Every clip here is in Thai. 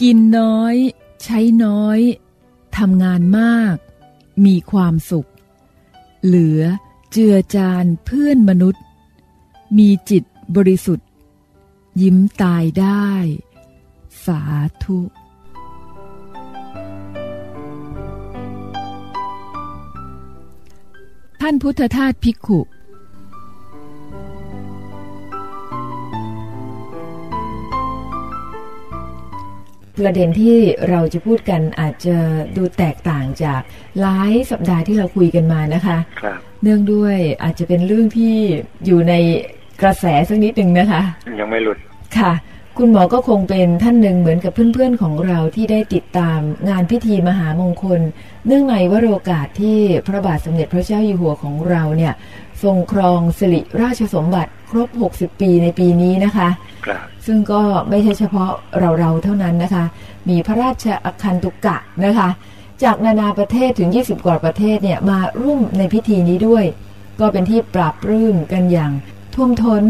กินน้อย ใช้น้อยทำงานมาก มีความสุข เหลือเจือจานเพื่อนมนุษย์ มีจิตบริสุทธิ์ ยิ้มตายได้ สาธุท่านพุทธทาสภิกขุ ประเด็นที่เราจะพูดกันอาจจะดูแตกต่างจากหลายสัปดาห์ที่เราคุยกันมานะคะครับเนื่องด้วยอาจจะเป็นเรื่องที่อยู่ในกระแสสักนิดหนึ่งนะคะ ยังไม่หลุดค่ะ คุณหมอก็คงเป็นท่านหนึ่งเหมือนกับเพื่อนๆของเราที่ได้ติดตามงานพิธีมหามงคล เนื่องในวโรกาสที่พระบาทสมเด็จพระเจ้าอยู่หัวของเราเนี่ย ทรงครองสิริราชสมบัติครบ 60 ปีในปีนี้นะคะครับซึ่งก็ไม่ใช่เฉพาะเราเราๆเท่านั้นนะคะ มีพระราชอคันตุกะนะคะ จากนานาประเทศถึง 20 กว่าประเทศเนี่ยมาร่วมในพิธีนี้ด้วย ก็เป็นที่ปราบรื้มกันอย่างท่วมท้น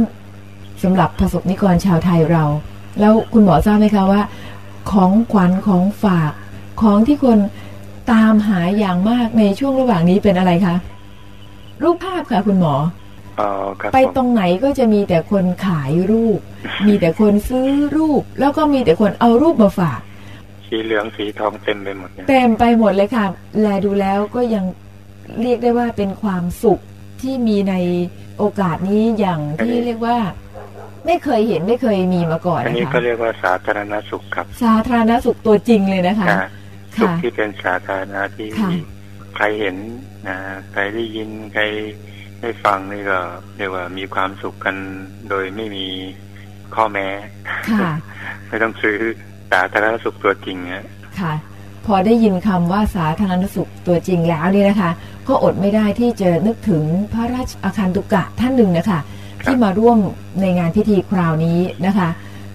สำหรับประสบนิกรชาวไทยเรา แล้วคุณหมอทราบไหมคะว่า ของขวัญของฝาก ของที่คนตามหาอย่างมากในช่วงระหว่างนี้เป็นอะไรคะ รูปภาพค่ะคุณหมออ๋อครับไปผมตรงไหนก็จะมีแต่คนขายรูป มีแต่คนซื้อรูป แล้วก็มีแต่คนเอารูปมาฝาก สีเหลืองสีทองเต็มไปหมดเนี่ยเต็มไปหมดเลยค่ะ แลดูแล้วก็ยังเรียกได้ว่าเป็นความสุขที่มีในโอกาสนี้อย่างที่เรียกว่า ไม่เคยเห็นไม่เคยมีมาก่อนอันนะนี้คะก็เรียกว่าสาธารณสุขครับ สาธารณสุขตัวจริงเลยนะคะนะสุขค่ะที่เป็นสาธารณะที่ค่ะ ใครเห็นนะใครได้ยินใครได้ฟังนี่ก็เรียกว่ามีความสุขกันโดยไม่มีข้อแม้ค่ะไม่ต้องซื้อสาธารณสุขตัวจริงฮะค่ะ พอได้ยินคำว่าสาธารณสุขตัวจริงแล้วนี่นะคะ ก็อดไม่ได้ที่จะนึกถึงพระราชอาคันตุกะท่านหนึ่งนะคะ ที่มาร่วมในงานพิธีคราวนี้นะคะ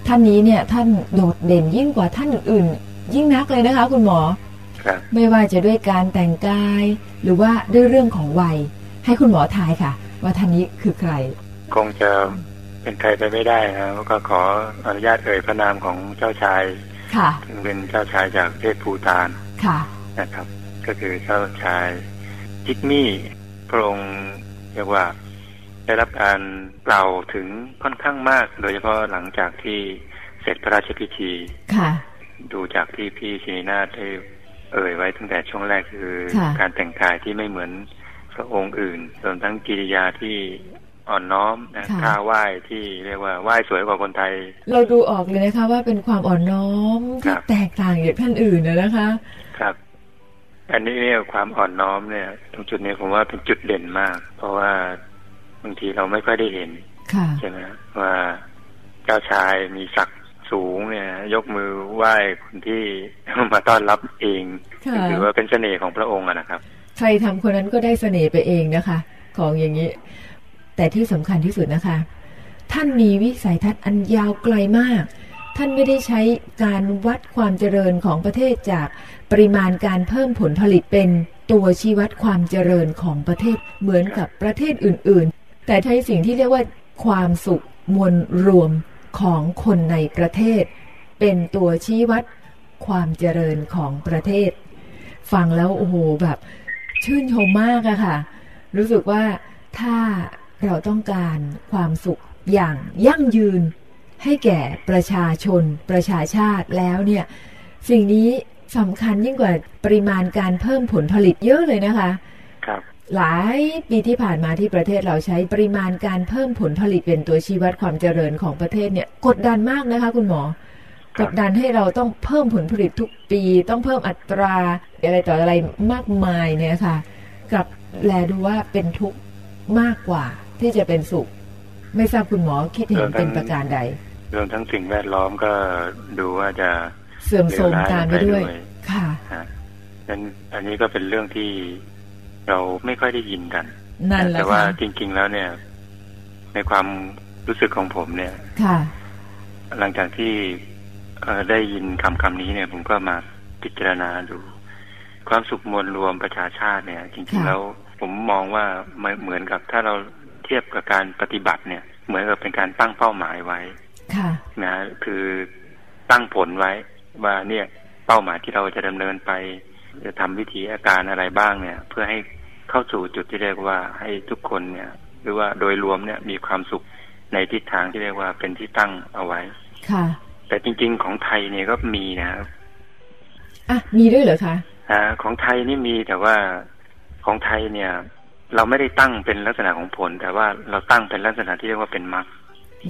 ท่านนี้เนี่ยท่านโดดเด่นยิ่งกว่าท่านอื่น ๆ ยิ่งนักเลยนะคะ คุณหมอครับ ไม่ว่าจะด้วยการแต่งกาย หรือว่าด้วยเรื่องของวัย ให้คุณหมอทายค่ะ ว่าท่านนี้คือใคร คงจะเป็นใครไปไม่ได้นะก็ขออนุญาตเอ่ยพระนามของเจ้าชาย ค่ะซึ่งเป็นเจ้าชายจากประเทศภูตาน ค่ะ นะครับ ก็คือเจ้าชายจิกมี่พระองค์เรียกว่าได้รับการกล่าวถึงค่อนข้างมาก โดยเฉพาะหลังจากที่เสร็จพระราชพิธี ค่ะ ดูจากที่พี่ชินีนาถได้ เอ่ยไว้ตั้งแต่ช่วงแรกคือค่ะการแต่งกายที่ไม่เหมือนพระองค์อื่นรวมทั้งกิริยาที่อ่อนน้อมนะค่ะท่าไหว้ที่เรียกว่าไหว้สวยกว่าคนไทย เราดูออกเลยนะคะว่าเป็นความอ่อนน้อมครัที่บแตกต่างจากท่านอื่นนะนะคะ ครับ อันนี้เนี่ยความอ่อนน้อมเนี่ย ตรงจุดนี้ผมว่าเป็นจุดเด่นมาก เพราะว่าบางทีเราไม่ค่อยได้เห็นค่ะใช่ไหมว่าเจ้าชายมีศักดิ์ สูงเนี่ย ยกมือไหว้คนที่มาต้อนรับเองค่ะถือว่าเป็นเสน่ห์ของพระองค์อะนะครับ ใครทำคนนั้นก็ได้เสน่ห์ไปเองนะคะ ของอย่างนี้ แต่ที่สำคัญที่สุดนะคะ ท่านมีวิสัยทัศน์อันยาวไกลมาก ท่านไม่ได้ใช้การวัดความเจริญของประเทศจากปริมาณการเพิ่มผลผลิตเป็นตัวชี้วัดความเจริญของประเทศเหมือนกับประเทศอื่น ๆ แต่ใช้สิ่งที่เรียกว่าความสุขมวลรวม ของคนในประเทศ เป็นตัวชี้วัดความเจริญของประเทศ ฟังแล้วโอ้โหแบบ ชื่นชมมากอะค่ะ รู้สึกว่าถ้าเราต้องการความสุขอย่างยั่งยืน ให้แก่ประชาชน ประชาชาติแล้วเนี่ย สิ่งนี้สำคัญยิ่งกว่าปริมาณการเพิ่มผลผลิตเยอะเลยนะคะ ครับ หลายปีที่ผ่านมาที่ประเทศเราใช้ปริมาณการเพิ่มผลผลิตเป็นตัวชี้วัดความเจริญของประเทศเนี่ย กดดันมากนะคะ คุณหมอครักบดดันให้เราต้องเพิ่มผลผลิตทุกปี ต้องเพิ่มอัตราอะไรต่ออะไรมากมายเนี่ยค่ะกลับแลดูว่าเป็นทุกข์มากกว่าที่จะเป็นสุข ไม่ทราบคุณหมอคิดเห็นเป็นประการใดรวมทั้งสิ่งแวดล้อมก็ดูว่าจะเสื่อมโทรมตามไปด้วยเลวร้ายไปด้วยค่ะฮะนั้นอันนี้ก็เป็นเรื่องที่ เราไม่ค่อยได้ยินกันนั่นแหละแต่ว่าค่ะจริง ๆ แล้วเนี่ย ในความรู้สึกของผมเนี่ย ค่ะ หลังจากที่เอ่อได้ยินคำคำนี้เนี่ย ผมก็มาพิจารณาดู ความสุขมวลรวมประชาชาติเนี่ย จริงค่ะๆแล้วผมมองว่ามันเหมือนกับถ้าเราเทียบกับการปฏิบัติเนี่ย เหมือนกับเป็นการตั้งเป้าหมายไว้ค่ะนะคือตั้งผลไว้ว่าเนี่ยเป้าหมายที่เราจะดำเนินไป จะทำวิธีอาการอะไรบ้างเนี่ย เพื่อให้เข้าสู่จุดที่เรียกว่าให้ทุกคนเนี่ย หรือว่าโดยรวมเนี่ยมีความสุขในทิศทางที่เรียกว่าเป็นที่ตั้งเอาไว้ ค่ะ แต่จริง ๆ ของไทยเนี่ยก็มีนะครับอะมีด้วยเหรอคะอ่าของไทยนี่มีแต่ว่าของไทยเนี่ย เราไม่ได้ตั้งเป็นลักษณะของผล แต่ว่าเราตั้งเป็นลักษณะที่เรียกว่าเป็นมรรค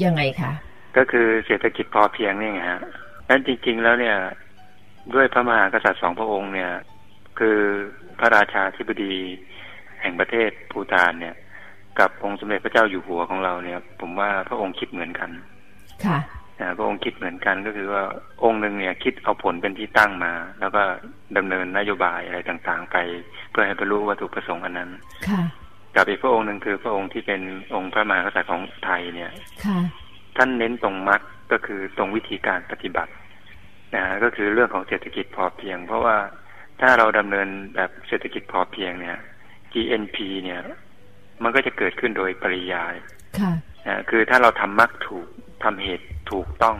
ยังไงคะก็คือเศรษฐกิจพอเพียงนี่ไงฮะนั้นจริง ๆ แล้วเนี่ย ด้วยพระมหากษัตริย์สองพระองค์เนี่ย คือพระราชาธิบดีแห่งประเทศภูฏานเนี่ย กับองค์สมเด็จพระเจ้าอยู่หัวของเราเนี่ย ผมว่าพระองค์คิดเหมือนกัน ค่ะนะพระองค์คิดเหมือนกันก็คือว่าองค์หนึ่งเนี่ย คิดเอาผลเป็นที่ตั้งมา แล้วก็ดำเนินนโยบายอะไรต่างๆ ไป เพื่อให้บรรลุวัตถุประสงค์อันนั้น ค่ะ กับอีกพระองค์หนึ่งคือพระองค์ที่เป็นองค์พระมหากษัตริย์ของไทยเนี่ย ค่ะ ท่านเน้นตรงมรรคก็คือตรงวิธีการปฏิบัตินะก็คือเรื่องของเศรษฐกิจพอเพียง เพราะว่า ถ้าเราดำเนินแบบเศรษฐกิจพอเพียงเนี่ย GNP เนี่ย มันก็จะเกิดขึ้นโดยปริยายค่ะนะคือถ้าเราทำมรรคถูกทำเหตุถูกต้อง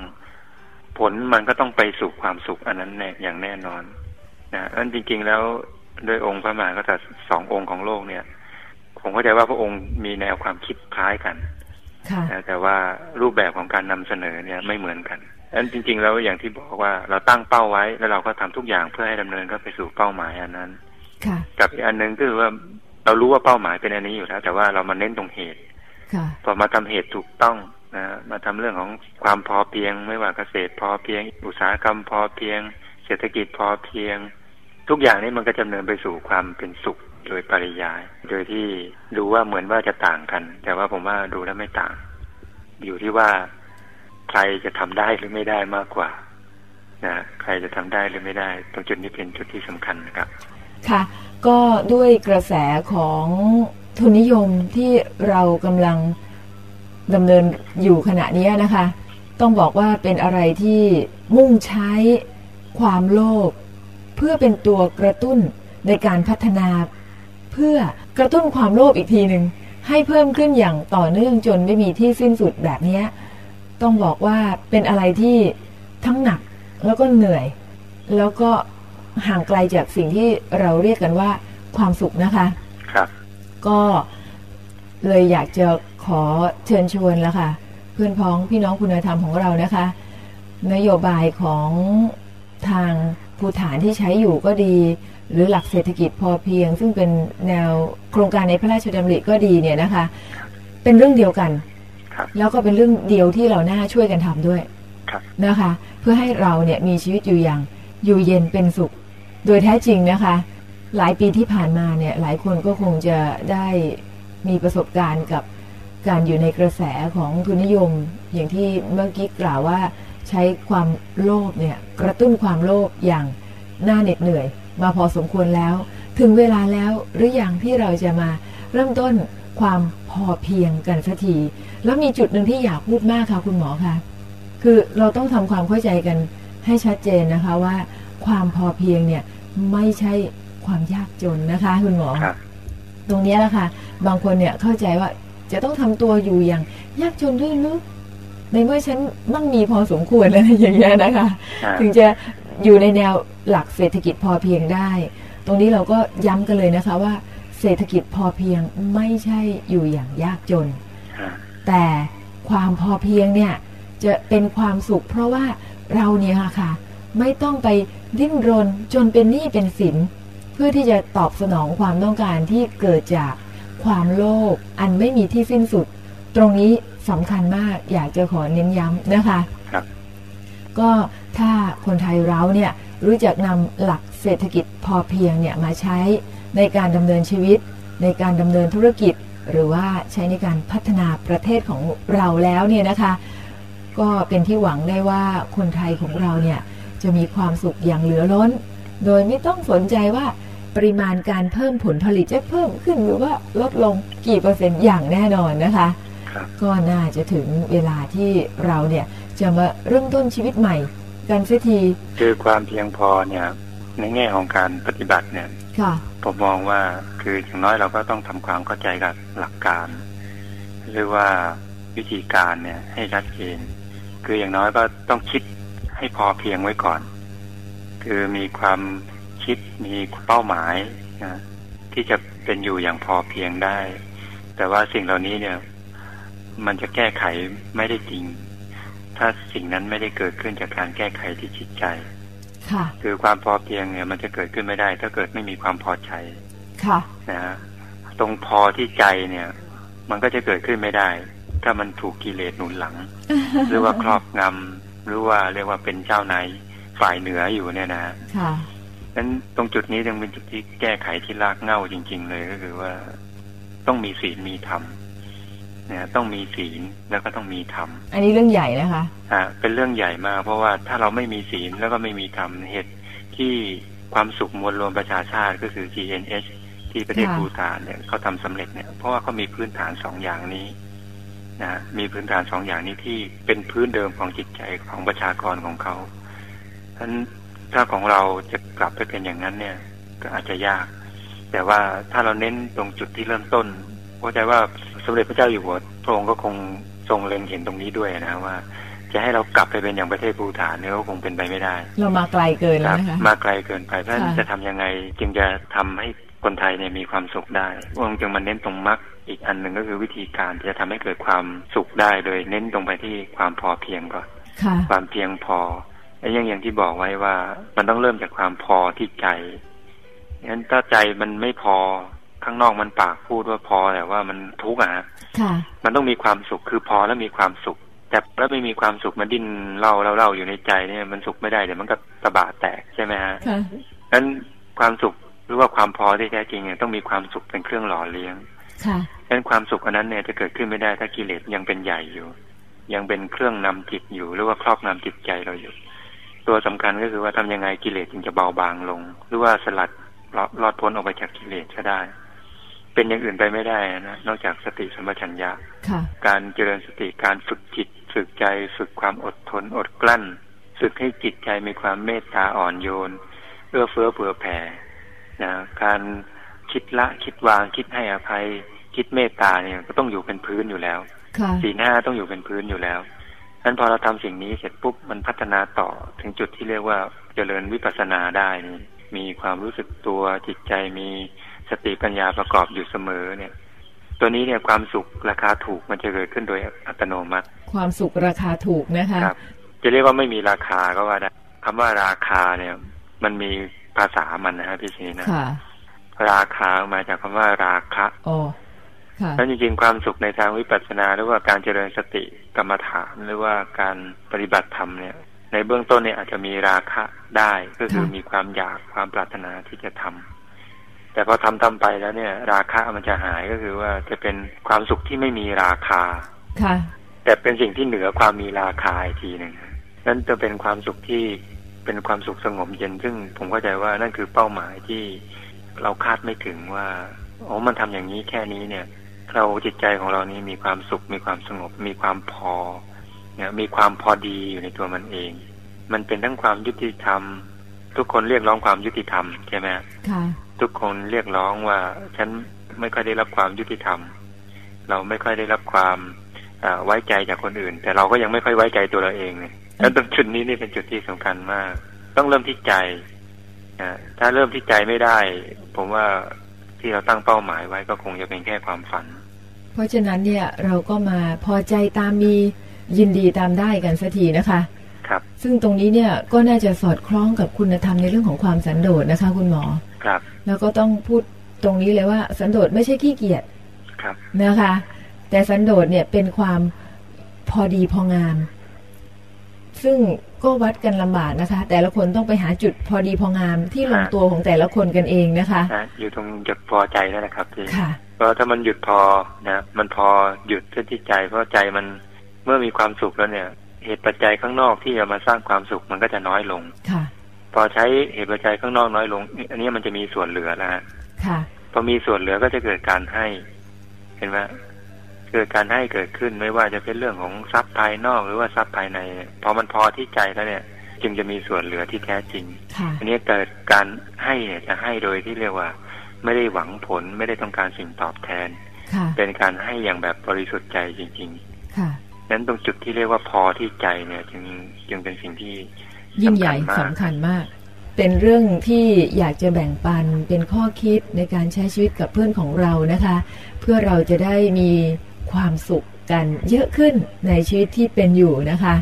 ผลมันก็ต้องไปสู่ความสุขอันนั้นแน่อย่างแน่นอนนะอันจริง ๆ แล้วโดยองค์พระมหากษัตริย์สององค์ของโลกเนี่ย ผมเข้าใจว่าพระองค์มีแนวความคิดคล้ายกันค่ะนะ แต่ว่ารูปแบบของการนำเสนอเนี่ยไม่เหมือนกันอันจริง ๆ แล้วอย่างที่บอกว่าเราตั้งเป้าไว้แล้วเราก็ทำทุกอย่างเพื่อให้ดำเนินเข้าไปสู่เป้าหมายอันนั้นค่ะกับอีกอันหนึ่งก็คือว่าเรารู้ว่าเป้าหมายเป็นอันนี้อยู่แล้ว แต่ว่าเรามาเน้นตรงเหตุค่ะพอมาทำเหตุถูกต้องนะมาทำเรื่องของความพอเพียง ไม่ว่าเกษตรพอเพียง อุตสาหกรรมพอเพียง เศรษฐกิจพอเพียง ทุกอย่างนี้มันก็จะดำเนินไปสู่ความเป็นสุข โดยปริยาย โดยที่ดูว่าเหมือนว่าจะต่างกัน แต่ว่าผมว่าดูแล้วไม่ต่าง อยู่ที่ว่าใครจะทำได้หรือไม่ได้มากกว่านะใครจะทำได้หรือไม่ได้ ตรงจุดนี้เป็นจุดที่สำคัญนะครับ ค่ะ ก็ด้วยกระแสของทุนนิยมที่เรากำลังดำเนินอยู่ขณะนี้นะคะ ต้องบอกว่าเป็นอะไรที่มุ่งใช้ความโลภเพื่อเป็นตัวกระตุ้นในการพัฒนา เพื่อกระตุ้นความโลภอีกทีหนึ่งให้เพิ่มขึ้นอย่างต่อเนื่องจนไม่มีที่สิ้นสุดแบบเนี้ยต้องบอกว่าเป็นอะไรที่ทั้งหนักแล้วก็เหนื่อย แล้วก็ห่างไกลจากสิ่งที่เราเรียกกันว่าความสุขนะคะ ครับ ก็เลยอยากจะขอเชิญชวนแล้วค่ะ เพื่อนพ้องพี่น้องคุณธรรมของเรานะคะ นโยบายของทางภูฐานที่ใช้อยู่ก็ดี หรือหลักเศรษฐกิจพอเพียง ซึ่งเป็นแนวโครงการในพระราชดำริก็ดีเนี่ยนะคะ เป็นเรื่องเดียวกันครับแล้วก็เป็นเรื่องเดียวที่เราน่าช่วยกันทำด้วยครับนะคะ เพื่อให้เราเนี่ยมีชีวิตอยู่อย่างอยู่เย็นเป็นสุข โดยแท้จริงนะคะ หลายปีที่ผ่านมาเนี่ยหลายคนก็คงจะได้มีประสบการณ์กับการอยู่ในกระแสของทุนนิยม อย่างที่เมื่อกี้กล่าวว่าใช้ความโลภเนี่ยกระตุ้นความโลภอย่าง น่าเหน็ดเหนื่อย มาพอสมควรแล้ว ถึงเวลาแล้วหรืออยังที่เราจะมาเริ่มต้นความพอเพียงกันสักที แล้วมีจุดหนึ่งที่อยากพูดมากค่ะคุณหมอคะคือเราต้องทำความเข้าใจกันให้ชัดเจนนะคะว่า ความพอเพียงเนี่ยไม่ใช่ความยากจนนะคะ คุณหมอครับตรงเนี้ยแหละค่ะ บางคนเนี่ยเข้าใจว่าจะต้องทำตัวอยู่อย่างยากจนด้วยหรือในเมื่อฉันมั่งมีพอสมควรอะไรอย่างเงี้ยนะคะอ่าถึงจะ อยู่ในแนวหลักเศรษฐกิจพอเพียงได้ ตรงนี้เราก็ย้ำกันเลยนะคะว่า เศรษฐกิจพอเพียงไม่ใช่อยู่อย่างยากจน แต่ความพอเพียงเนี่ยจะเป็นความสุข เพราะว่าเราเนี่ยค่ะ ไม่ต้องไปดิ้นรนจนเป็นหนี้เป็นสิน เพื่อที่จะตอบสนองความต้องการที่เกิดจากความโลภอันไม่มีที่สิ้นสุด ตรงนี้สำคัญมากอยากจะขอเน้นย้ำนะคะ ครับ ก็ ถ้าคนไทยเราเนี่ยรู้จักนำหลักเศรษฐกิจพอเพียงเนี่ยมาใช้ในการดำเนินชีวิต ในการดำเนินธุรกิจ หรือว่าใช้ในการพัฒนาประเทศของเราแล้วเนี่ยนะคะ ก็เป็นที่หวังได้ว่าคนไทยของเราเนี่ยจะมีความสุขอย่างเหลือล้น โดยไม่ต้องสนใจว่าปริมาณการเพิ่มผลผลิตจะเพิ่มขึ้นหรือว่าลดลงกี่เปอร์เซ็นต์อย่างแน่นอนนะคะครับก็น่าจะถึงเวลาที่เราเนี่ยจะมาเริ่มต้นชีวิตใหม่ กันเสียที คือความเพียงพอเนี่ย ในแง่ของการปฏิบัติเนี่ยค่ะผมมองว่าคืออย่างน้อยเราก็ต้องทำความเข้าใจกับหลักการ หรือว่าวิธีการเนี่ย ให้ชัดเจนคืออย่างน้อยก็ต้องคิดให้พอเพียงไว้ก่อน คือมีความคิดมีเป้าหมายนะที่จะเป็นอยู่อย่างพอเพียงได้ แต่ว่าสิ่งเหล่านี้เนี่ย มันจะแก้ไขไม่ได้จริง ถ้าสิ่งนั้นไม่ได้เกิดขึ้นจากการแก้ไขที่จิตใจค่ะคือความพอเพียงเนี่ยมันจะเกิดขึ้นไม่ได้ ถ้าเกิดไม่มีความพอใจค่ะนะฮะตรงพอที่ใจเนี่ย มันก็จะเกิดขึ้นไม่ได้ ถ้ามันถูกกิเลสหนุนหลัง หรือว่าครอบงำหรือว่าเรียกว่าเป็นเจ้านายฝ่ายเหนืออยู่เนี่ยนะค่ะนั้นตรงจุดนี้ยังเป็นจุดที่แก้ไขที่รากเหง้าจริง ๆ เลยก็คือว่าต้องมีศีลมีธรรม นะต้องมีศีลแล้วก็ต้องมีธรรม อันนี้เรื่องใหญ่นะคะอ่าเป็นเรื่องใหญ่มาก เพราะว่าถ้าเราไม่มีศีลแล้วก็ไม่มีธรรมเหตุที่ความสุขมวลรวมประชาชาติก็คือ GNH ที่ประเทศค่ะภูฏานเนี่ยเขาทำสำเร็จเนี่ยเพราะว่าเขามีพื้นฐานสองอย่างนี้นะฮะมีพื้นฐานสองอย่างนี้ที่เป็นพื้นเดิมของจิตใจของประชากรของเขาฉะนั้นถ้าของเราจะกลับไปเป็นอย่างนั้นเนี่ย ก็อาจจะยาก แต่ว่าถ้าเราเน้นตรงจุดที่เริ่มต้นเข้าใจว่า สมเด็จพระเจ้าอยู่หัวพระองค์ก็คงทรงเล็งเห็นตรงนี้ด้วยนะว่า จะให้เรากลับไปเป็นอย่างประเทศภูฏานเนี่ยก็คงเป็นไปไม่ได้ เรามาไกลเกินคแล้รัวบนะคะมาไกลเกินไปเพราะฉะนั้นค่ะจะทำยังไงจึงจะทำให้คนไทยเนี่ยมีความสุขได้พระองค์จึงมาเน้นตรงมรรคอีกอันหนึ่งก็คือวิธีการที่จะทำให้เกิดความสุขได้โดยเน้นตรงไปที่ความพอเพียงก่อนค่ะความเพียงพอและยังอย่างที่บอกไว้ว่ามันต้องเริ่มจากความพอที่ใจงั้นถ้าใจมันไม่พอ ข้างนอกมันปากพูดว่าพอแต่ว่ามันทุกข์อะฮะค่ะมันต้องมีความสุขคือพอแล้วมีความสุข แต่แล้วไม่มีความสุขมันดิ้นเล่าเล่าเล่าอยู่ในใจเนี่ยมันสุขไม่ได้เดี๋ยวมันก็ตะบะแตกใช่ไหมฮะค่ะนั้นความสุขหรือว่าความพอที่แท้จริงเนี่ยต้องมีความสุขเป็นเครื่องหล่อเลี้ยงค่ะนั้นความสุขอันนั้นเนี่ยจะเกิดขึ้นไม่ได้ถ้ากิเลสยังเป็นใหญ่อยู่ ยังเป็นเครื่องนำจิตอยู่ หรือว่าครอบงำจิตใจเราอยู่ ตัวสำคัญก็คือว่าทำยังไงกิเลสจึงจะเบาบางลง หรือว่าสลัดรอดรอดพ้นออกไปจากกิเลสก็ได้ เป็นอย่างอื่นไปไม่ได้นะนอกจากสติสัมปชัญญะค่ะการเจริญสติการฝึกจิต ฝึกใจฝึกความอดทนอดกลั้น ฝึกให้จิตใจมีความเมตตาอ่อนโยนเอื้อเฟื้อเผื่อแผ่นะการคิดละคิดวางคิดให้อภัย คิดเมตตาเนี่ยก็ต้องอยู่เป็นพื้นอยู่แล้วค่ะสีหน้าต้องอยู่เป็นพื้นอยู่แล้วฉะนั้นพอเราทำสิ่งนี้เสร็จปุ๊บมันพัฒนาต่อถึงจุดที่เรียกว่าเจริญวิปัสสนาได้นี่มีความรู้สึกตัวจิตใจมี สติปัญญาประกอบอยู่เสมอเนี่ย ตัวนี้เนี่ยความสุขราคาถูกมันจะเกิดขึ้นโดยอัตโนมัติ ความสุขราคาถูกนะคะครับจะเรียกว่าไม่มีราคาก็ว่าได้คำว่าราคาเนี่ย มันมีภาษามันนะฮะพี่ชีนะค่ะราคามาจากคำว่าราคะอ๋อค่ะแล้วจริงๆความสุขในทางวิปัสสนาหรือว่าการเจริญสติกรรมฐานหรือว่าการปฏิบัติธรรมเนี่ย ในเบื้องต้นเนี่ยอาจจะมีราคะได้ก็คือค่ะมีความอยากความปรารถนาที่จะทำ แต่พอทำทำไปแล้วเนี่ย ราคะมันจะหายก็คือว่าจะเป็นความสุขที่ไม่มีราคาค่ะ แต่เป็นสิ่งที่เหนือความมีราคาอีกทีหนึ่งนั่นจะเป็นความสุขที่เป็นความสุขสงบเย็น ซึ่งผมเข้าใจว่านั่นคือเป้าหมายที่เราคาดไม่ถึงว่าอ๋อมันทำอย่างนี้แค่นี้เนี่ย เราจิตใจของเรานี้มีความสุข มีความสงบ มีความพอ เนี่ย มีความพอดีอยู่ในตัวมันเอง มันเป็นทั้งความยุติธรรม ทุกคนเรียกร้องความยุติธรรมใช่ไหมค่ะทุกคนเรียกร้องว่าฉันไม่ค่อยได้รับความยุติธรรม เราไม่ค่อยได้รับความอ่าไว้ใจจากคนอื่น แต่เราก็ยังไม่ค่อยไว้ใจตัวเราเองเลยแล้วตรงจุดนี้นี่เป็นจุดที่สำคัญมาก ต้องเริ่มที่ใจอ่าถ้าเริ่มที่ใจไม่ได้ ผมว่าที่เราตั้งเป้าหมายไว้ก็คงจะเป็นแค่ความฝัน เพราะฉะนั้นเนี่ยเราก็มาพอใจตามมียินดีตามได้กันสักทีนะคะ ครับ ซึ่งตรงนี้เนี่ยก็น่าจะสอดคล้องกับคุณธรรมในเรื่องของความสันโดษนะคะ คุณหมอครับ แล้วก็ต้องพูดตรงนี้เลยว่าสันโดษไม่ใช่ขี้เกียจครับนะคะ แต่สันโดษเนี่ยเป็นความพอดีพองาม ซึ่งก็วัดกันลำบากนะคะ แต่ละคนต้องไปหาจุดพอดีพองามที่ลงตัวของแต่ละคนกันเองนะคะนะอยู่ตรงจุดพอใจนั่นแหละครับที่ค่ะเพราะถ้ามันหยุดพอนะมันพอหยุดที่ใจเพราะใจมันเมื่อมีความสุขแล้วเนี่ย เหตุปัจจัยข้างนอกที่จะมาสร้างความสุขมันก็จะน้อยลงค่ะพอใช้เหตุปัจจัยข้างนอกน้อยลง อันนี้มันจะมีส่วนเหลือแล้วฮะค่ะพอมีส่วนเหลือก็จะเกิดการให้ เห็นไหมเกิดการให้เกิดขึ้นไม่ว่าจะเป็นเรื่องของทรัพย์ภายนอกหรือว่าทรัพย์ภายในเนี่ยพอมันพอที่ใจแล้วเนี่ย จึงจะมีส่วนเหลือที่แท้จริงค่ะอันนี้เกิดการให้เนี่ยจะให้โดยที่เรียกว่า ไม่ได้หวังผลไม่ได้ต้องการสิ่งตอบแทนค่ะเป็นการให้อย่างแบบบริสุทธิ์ใจจริงค่ะๆ นั้นตรงจุดที่เรียกว่าพอที่ใจเนี่ยจึงจึงเป็นสิ่งที่ยิ่งใหญ่สำสำคัคัญญมามากกเป็นเรื่องที่อยากจะแบ่งปันเป็นข้อคิดในการใช้ชีวิตกับเพื่อนของเรานะคะ เพื่อเราจะได้มีความสุขกันเยอะขึ้นในชีวิตที่เป็นอยู่นะคะ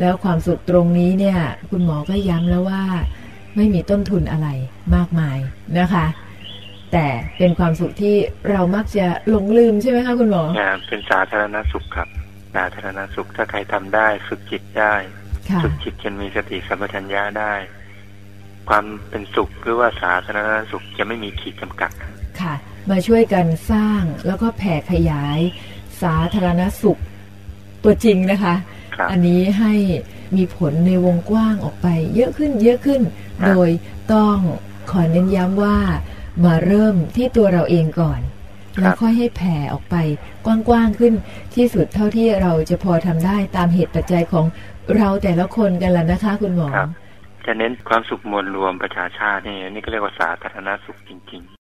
แล้วความสุขตรงนี้เนี่ย คุณหมอก็ย้ำแล้วว่า ไม่มีต้นทุนอะไรมากมายนะคะ แต่เป็นความสุขที่เรามักจะหลงลืมใช่ไหมคะคุณหมออ่าเป็นสาธารณสุขครับ สาธารณสุขถ้าใครทำได้ ฝึกจิตได้ค่ะฝึกจิตจนมีสติสัมปชัญญะได้ ความเป็นสุขหรือว่าสาธารณสุขจะไม่มีขีดจำกัด ค่ะ มาช่วยกันสร้างแล้วก็แผ่ขยาย สาธารณสุข ตัวจริงนะคะครับอันนี้ให้มีผลในวงกว้างออกไป เยอะขึ้นเยอะขึ้นครับโดยต้องขอเน้นย้ำว่ามาเริ่มที่ตัวเราเองก่อน แล้วค่อยให้แผ่ออกไป กว้างๆขึ้นที่สุดเท่าที่เราจะพอทำได้ตามเหตุปัจจัยของเราแต่ละคนกันละนะคะ คุณหมอครับจะเน้นความสุขมวลรวมประชาชาตินี่นี่ก็เรียกว่าสาธารณสุขจริงๆ